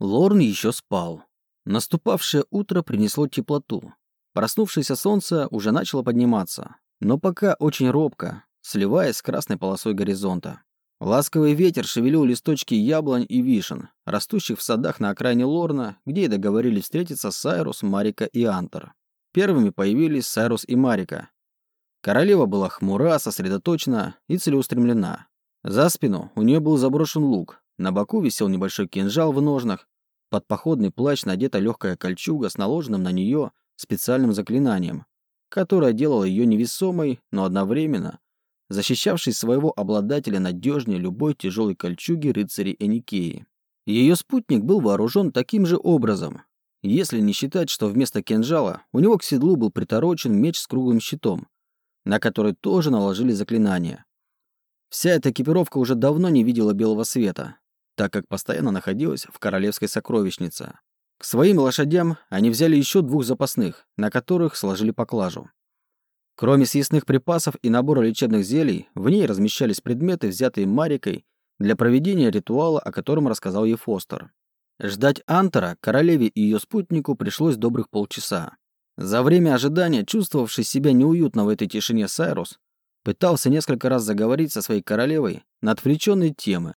Лорн еще спал. Наступавшее утро принесло теплоту. Проснувшееся солнце уже начало подниматься, но пока очень робко, сливаясь с красной полосой горизонта. Ласковый ветер шевелил листочки яблонь и вишен, растущих в садах на окраине Лорна, где и договорились встретиться Сайрус, Марика и Антер. Первыми появились Сайрус и Марика. Королева была хмура, сосредоточена и целеустремлена. За спину у нее был заброшен лук, на боку висел небольшой кинжал в ножнах, под походный плащ надета легкая кольчуга с наложенным на нее специальным заклинанием, которое делало ее невесомой, но одновременно защищавшей своего обладателя надежнее любой тяжелой кольчуги рыцарей Эникеи. Ее спутник был вооружен таким же образом, если не считать, что вместо кинжала у него к седлу был приторочен меч с круглым щитом, на который тоже наложили заклинание. Вся эта экипировка уже давно не видела белого света, так как постоянно находилась в королевской сокровищнице. К своим лошадям они взяли еще двух запасных, на которых сложили поклажу. Кроме съестных припасов и набора лечебных зелий, в ней размещались предметы, взятые Марикой для проведения ритуала, о котором рассказал ей Фостер. Ждать Антера, королеве и ее спутнику пришлось добрых полчаса. За время ожидания, чувствовавший себя неуютно в этой тишине Сайрус, пытался несколько раз заговорить со своей королевой на отвлеченные темы,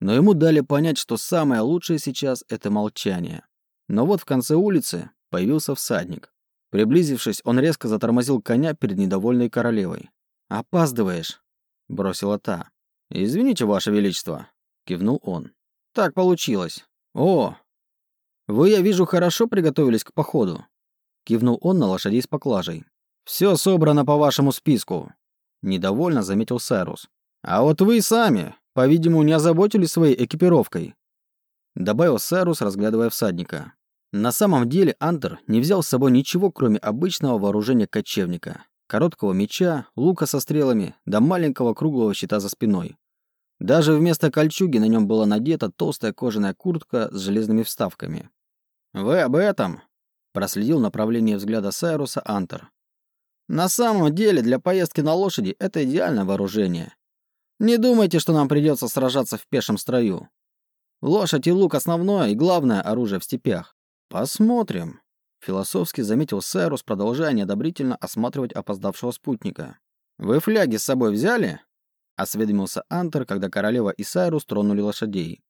но ему дали понять, что самое лучшее сейчас — это молчание. Но вот в конце улицы появился всадник. Приблизившись, он резко затормозил коня перед недовольной королевой. «Опаздываешь», — бросила та. «Извините, Ваше Величество», — кивнул он. «Так получилось. О, вы, я вижу, хорошо приготовились к походу», — кивнул он на лошадей с поклажей. «Все собрано по вашему списку», — недовольно заметил Сайрус. «А вот вы сами, по-видимому, не озаботились своей экипировкой», — добавил Сайрус, разглядывая всадника. На самом деле Антер не взял с собой ничего, кроме обычного вооружения кочевника. Короткого меча, лука со стрелами, да маленького круглого щита за спиной. Даже вместо кольчуги на нем была надета толстая кожаная куртка с железными вставками. «Вы об этом?» – проследил направление взгляда Сайруса Антер. «На самом деле для поездки на лошади это идеальное вооружение. Не думайте, что нам придется сражаться в пешем строю. Лошадь и лук – основное и главное оружие в степях. «Посмотрим», — философски заметил Сайрус, продолжая неодобрительно осматривать опоздавшего спутника. «Вы фляги с собой взяли?» — осведомился Антер, когда королева и Сайрус тронули лошадей.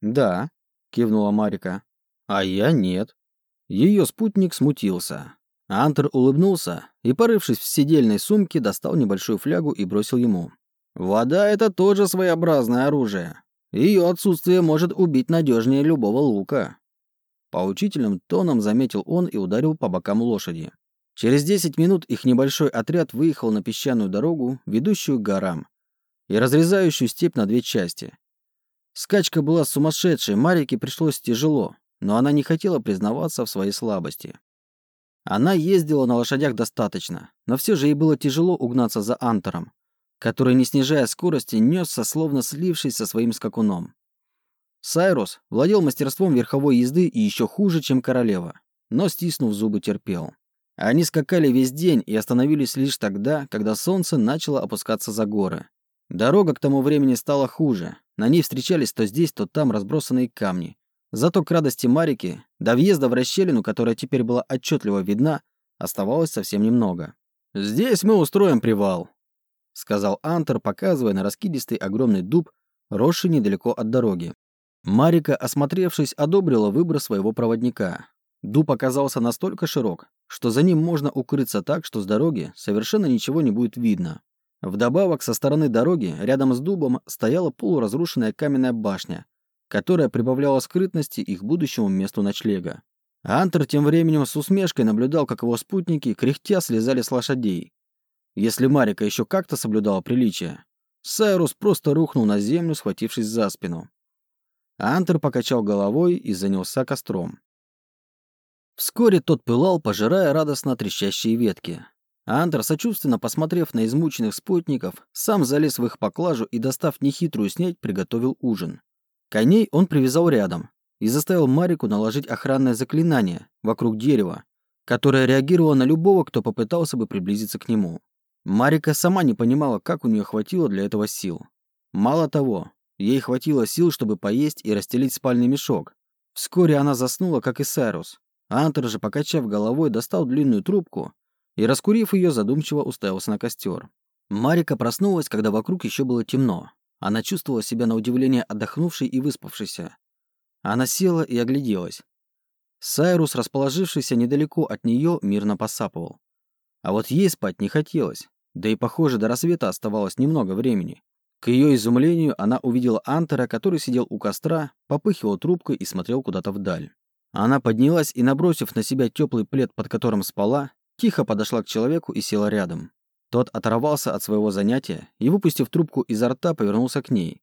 «Да», — кивнула Марика. «А я нет». Ее спутник смутился. Антер улыбнулся и, порывшись в сидельной сумке, достал небольшую флягу и бросил ему. «Вода — это тоже своеобразное оружие. Ее отсутствие может убить надежнее любого лука». Поучительным тоном заметил он и ударил по бокам лошади. Через 10 минут их небольшой отряд выехал на песчаную дорогу, ведущую к горам, и разрезающую степь на две части. Скачка была сумасшедшей, Марике пришлось тяжело, но она не хотела признаваться в своей слабости. Она ездила на лошадях достаточно, но все же ей было тяжело угнаться за Антером, который, не снижая скорости, несся, словно слившись со своим скакуном. Сайрус владел мастерством верховой езды и еще хуже, чем королева, но, стиснув зубы, терпел. Они скакали весь день и остановились лишь тогда, когда солнце начало опускаться за горы. Дорога к тому времени стала хуже. На ней встречались то здесь, то там разбросанные камни. Зато к радости Марики, до въезда в расщелину, которая теперь была отчетливо видна, оставалось совсем немного. «Здесь мы устроим привал», — сказал Антер, показывая на раскидистый огромный дуб, росший недалеко от дороги. Марика, осмотревшись, одобрила выбор своего проводника. Дуб оказался настолько широк, что за ним можно укрыться так, что с дороги совершенно ничего не будет видно. Вдобавок, со стороны дороги, рядом с дубом, стояла полуразрушенная каменная башня, которая прибавляла скрытности их будущему месту ночлега. Антер тем временем с усмешкой наблюдал, как его спутники, кряхтя, слезали с лошадей. Если Марика еще как-то соблюдала приличие, Сайрус просто рухнул на землю, схватившись за спину. Антер покачал головой и занялся костром. Вскоре тот пылал, пожирая радостно трещащие ветки. Антер, сочувственно посмотрев на измученных спутников, сам залез в их поклажу и, достав нехитрую снять, приготовил ужин. Коней он привязал рядом и заставил Марику наложить охранное заклинание вокруг дерева, которое реагировало на любого, кто попытался бы приблизиться к нему. Марика сама не понимала, как у нее хватило для этого сил. Мало того, Ей хватило сил, чтобы поесть и расстелить спальный мешок, Вскоре она заснула, как и Сайрус. Антер же, покачав головой, достал длинную трубку и, раскурив ее, задумчиво уставился на костер. Марика проснулась, когда вокруг еще было темно. Она чувствовала себя на удивление отдохнувшей и выспавшейся. Она села и огляделась. Сайрус, расположившийся недалеко от нее, мирно посапывал. А вот ей спать не хотелось, да и, похоже, до рассвета оставалось немного времени. К ее изумлению она увидела Антера, который сидел у костра, попыхивал трубкой и смотрел куда-то вдаль. Она поднялась и, набросив на себя теплый плед, под которым спала, тихо подошла к человеку и села рядом. Тот оторвался от своего занятия и, выпустив трубку изо рта, повернулся к ней.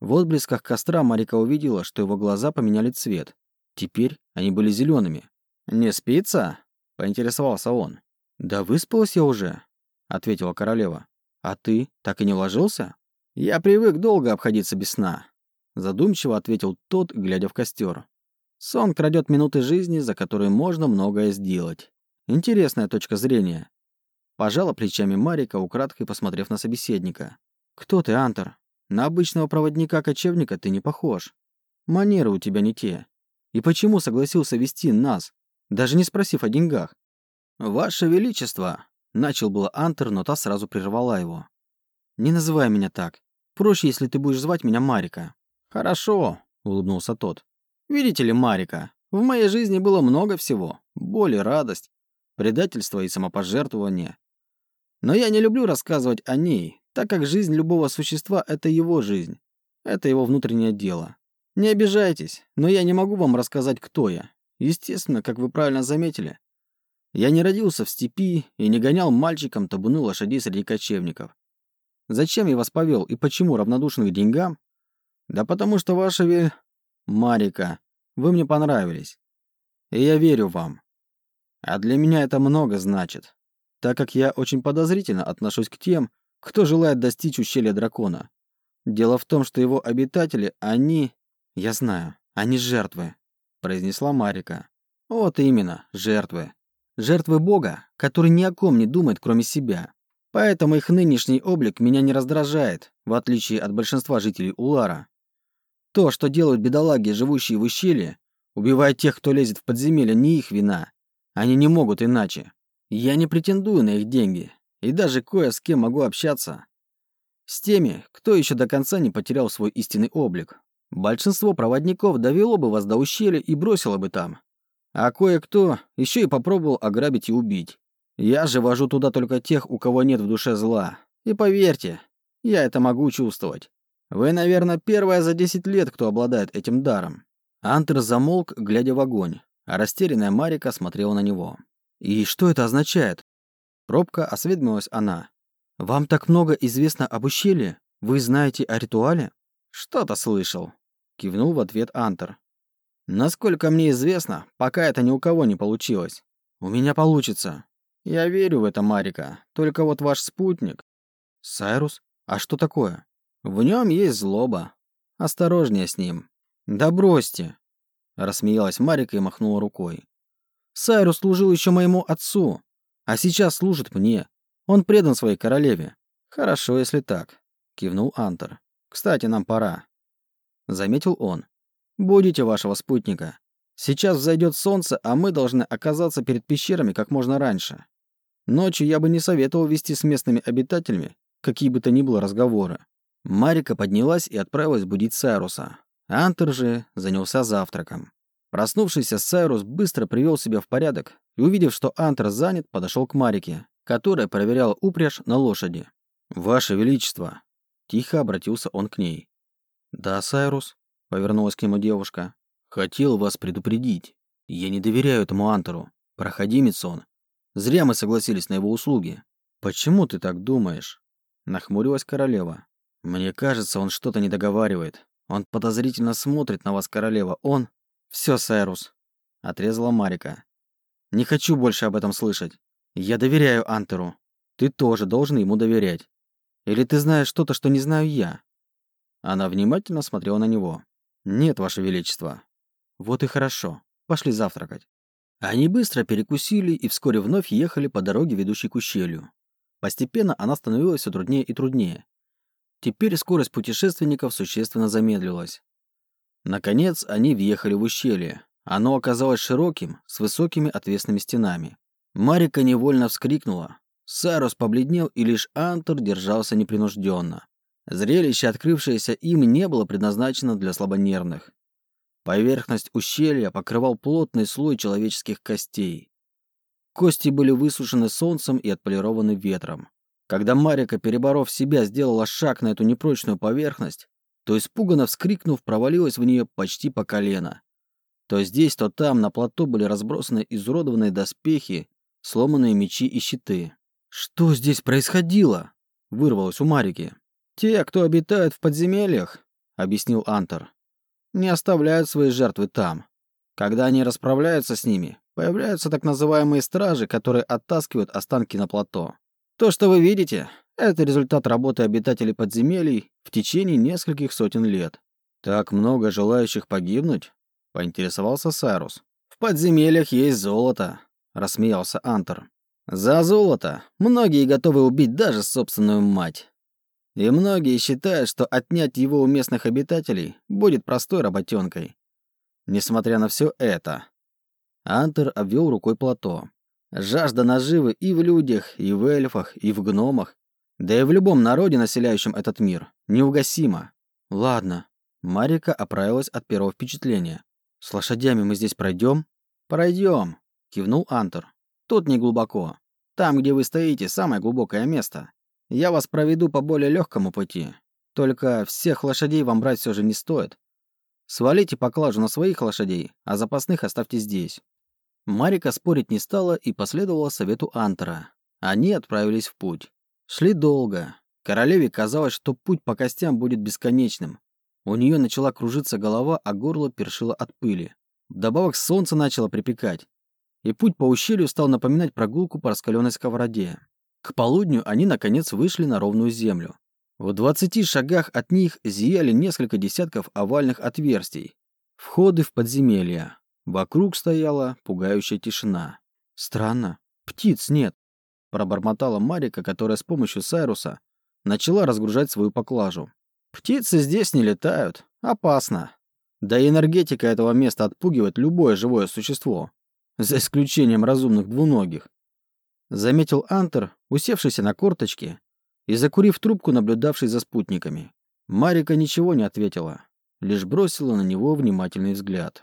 В отблесках костра Марика увидела, что его глаза поменяли цвет. Теперь они были зелеными. «Не спится?» — поинтересовался он. «Да выспалась я уже», — ответила королева. «А ты так и не ложился?» «Я привык долго обходиться без сна», — задумчиво ответил тот, глядя в костер. «Сон крадет минуты жизни, за которые можно многое сделать. Интересная точка зрения». Пожала плечами Марика, украдкой посмотрев на собеседника. «Кто ты, Антер? На обычного проводника-кочевника ты не похож. Манеры у тебя не те. И почему согласился вести нас, даже не спросив о деньгах? «Ваше Величество!» — начал было Антер, но та сразу прервала его. «Не называй меня так. Проще, если ты будешь звать меня Марика». «Хорошо», — улыбнулся тот. «Видите ли, Марика, в моей жизни было много всего. Боль и радость, предательство и самопожертвование. Но я не люблю рассказывать о ней, так как жизнь любого существа — это его жизнь. Это его внутреннее дело. Не обижайтесь, но я не могу вам рассказать, кто я. Естественно, как вы правильно заметили, я не родился в степи и не гонял мальчиком табуны лошадей среди кочевников. Зачем я вас повел и почему равнодушны к деньгам? Да потому что ваша ве... Марика, вы мне понравились. И я верю вам. А для меня это много значит, так как я очень подозрительно отношусь к тем, кто желает достичь ущелья дракона. Дело в том, что его обитатели, они... Я знаю, они жертвы, произнесла Марика. Вот именно, жертвы. Жертвы Бога, который ни о ком не думает, кроме себя. Поэтому их нынешний облик меня не раздражает, в отличие от большинства жителей Улара. То, что делают бедолаги, живущие в ущелье, убивая тех, кто лезет в подземелье, не их вина. Они не могут иначе. Я не претендую на их деньги, и даже кое с кем могу общаться. С теми, кто еще до конца не потерял свой истинный облик. Большинство проводников довело бы вас до ущелья и бросило бы там. А кое-кто еще и попробовал ограбить и убить. Я же вожу туда только тех, у кого нет в душе зла. И поверьте, я это могу чувствовать. Вы, наверное, первая за 10 лет, кто обладает этим даром. Антер замолк, глядя в огонь, а растерянная Марика смотрела на него. «И что это означает?» Пробка осведомилась она. «Вам так много известно об ущелье? Вы знаете о ритуале?» «Что-то слышал», — кивнул в ответ Антер. Насколько мне известно, пока это ни у кого не получилось. У меня получится. Я верю в это, Марика. Только вот ваш спутник... Сайрус? А что такое? В нем есть злоба. Осторожнее с ним. Да бросьте. Рассмеялась Марика и махнула рукой. Сайрус служил еще моему отцу, а сейчас служит мне. Он предан своей королеве. Хорошо, если так. Кивнул Антер. Кстати, нам пора. Заметил он. Будете вашего спутника. Сейчас взойдет солнце, а мы должны оказаться перед пещерами как можно раньше. Ночью я бы не советовал вести с местными обитателями какие бы то ни было разговоры. Марика поднялась и отправилась будить Сайруса. Антер же занялся завтраком. Проснувшийся Сайрус быстро привел себя в порядок и, увидев, что Антер занят, подошел к Марике, которая проверяла упряжь на лошади. «Ваше Величество!» Тихо обратился он к ней. «Да, Сайрус?» Повернулась к нему девушка. Хотел вас предупредить. Я не доверяю этому Антеру. Проходимец он. Зря мы согласились на его услуги. Почему ты так думаешь? Нахмурилась королева. Мне кажется, он что-то не договаривает. Он подозрительно смотрит на вас, королева. Он... Все, Сайрус. Отрезала Марика. Не хочу больше об этом слышать. Я доверяю Антеру. Ты тоже должен ему доверять. Или ты знаешь что-то, что не знаю я?» Она внимательно смотрела на него. «Нет, Ваше Величество». «Вот и хорошо. Пошли завтракать». Они быстро перекусили и вскоре вновь ехали по дороге, ведущей к ущелью. Постепенно она становилась все труднее и труднее. Теперь скорость путешественников существенно замедлилась. Наконец они въехали в ущелье. Оно оказалось широким, с высокими отвесными стенами. Марика невольно вскрикнула. Сарус побледнел, и лишь Антер держался непринужденно. Зрелище, открывшееся им, не было предназначено для слабонервных. Поверхность ущелья покрывал плотный слой человеческих костей. Кости были высушены солнцем и отполированы ветром. Когда Марика, переборов себя, сделала шаг на эту непрочную поверхность, то испуганно вскрикнув, провалилась в нее почти по колено. То здесь, то там на плато были разбросаны изуродованные доспехи, сломанные мечи и щиты. «Что здесь происходило?» — вырвалось у Марики. «Те, кто обитает в подземельях», — объяснил Антер, — «не оставляют свои жертвы там. Когда они расправляются с ними, появляются так называемые стражи, которые оттаскивают останки на плато. То, что вы видите, это результат работы обитателей подземелий в течение нескольких сотен лет. Так много желающих погибнуть? Поинтересовался Сайрус. В подземельях есть золото, рассмеялся Антер. За золото многие готовы убить даже собственную мать. И многие считают, что отнять его у местных обитателей будет простой работенкой. Несмотря на все это, Антер обвел рукой плато. Жажда наживы и в людях, и в эльфах, и в гномах, да и в любом народе, населяющем этот мир, неугасима. Ладно. Марика оправилась от первого впечатления. С лошадями мы здесь пройдем? Пройдем, кивнул Антер. Тут не глубоко. Там, где вы стоите, самое глубокое место. Я вас проведу по более легкому пути. Только всех лошадей вам брать все же не стоит. Свалите поклажу на своих лошадей, а запасных оставьте здесь. Марика спорить не стала и последовала совету Антера. Они отправились в путь. Шли долго. Королеве казалось, что путь по костям будет бесконечным. У нее начала кружиться голова, а горло першило от пыли. Вдобавок солнце начало припекать. И путь по ущелью стал напоминать прогулку по раскаленной сковороде. К полудню они, наконец, вышли на ровную землю. В двадцати шагах от них зияли несколько десятков овальных отверстий. Входы в подземелья. Вокруг стояла пугающая тишина. «Странно. Птиц нет», — пробормотала Марика, которая с помощью Сайруса начала разгружать свою поклажу. «Птицы здесь не летают. Опасно. Да и энергетика этого места отпугивает любое живое существо, за исключением разумных двуногих», — заметил Антер, усевшийся на корточки и закурив трубку, наблюдавший за спутниками. Марика ничего не ответила, лишь бросила на него внимательный взгляд.